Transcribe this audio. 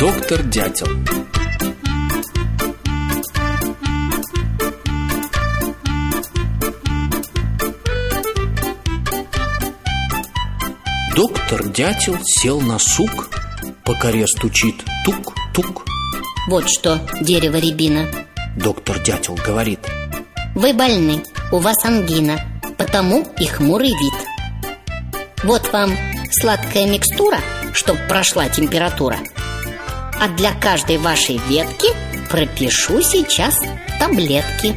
Доктор Дятел. Доктор Дятел сел на сук По коре стучит тук-тук. Вот что, дерево рябина. Доктор Дятел говорит. Вы больны, у вас ангина Потому и хмурый вид. Вот вам сладкая микстура, чтоб прошла температура а для каждой вашей ветки пропишу сейчас таблетки.